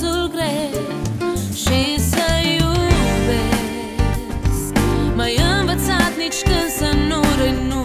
ceasul greu Și să iubesc. M-ai învățat nici când să nu renunț.